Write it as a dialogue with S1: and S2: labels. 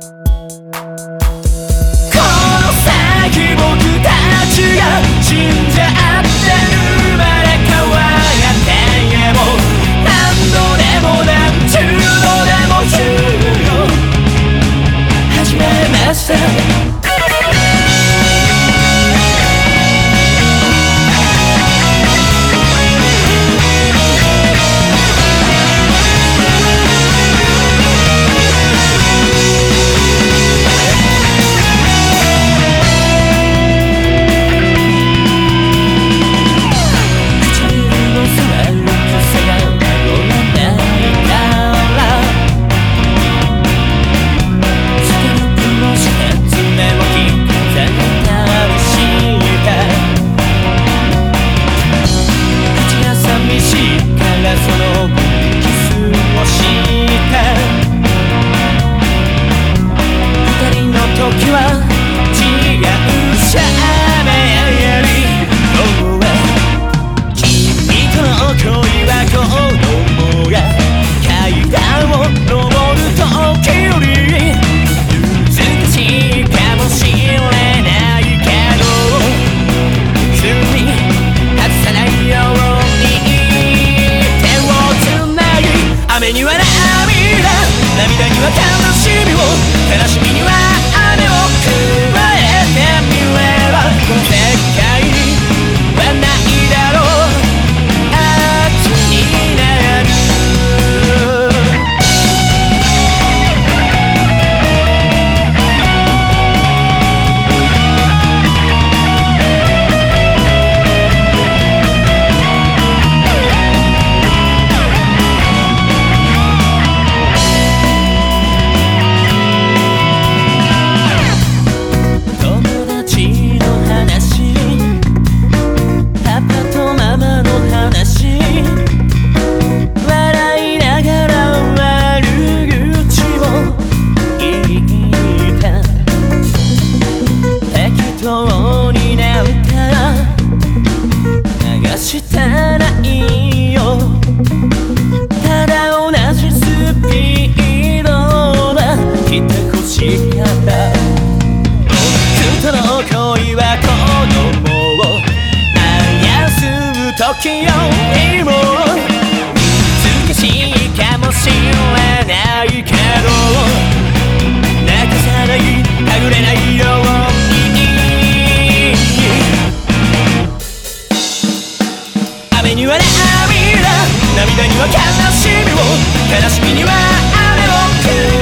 S1: に悲しみにはしいよ。ただ同じスピードな来てほしかった僕との恋は子供をあやす時よりも難しいかもしれないけど。には涙涙には悲しみを。悲しみには雨を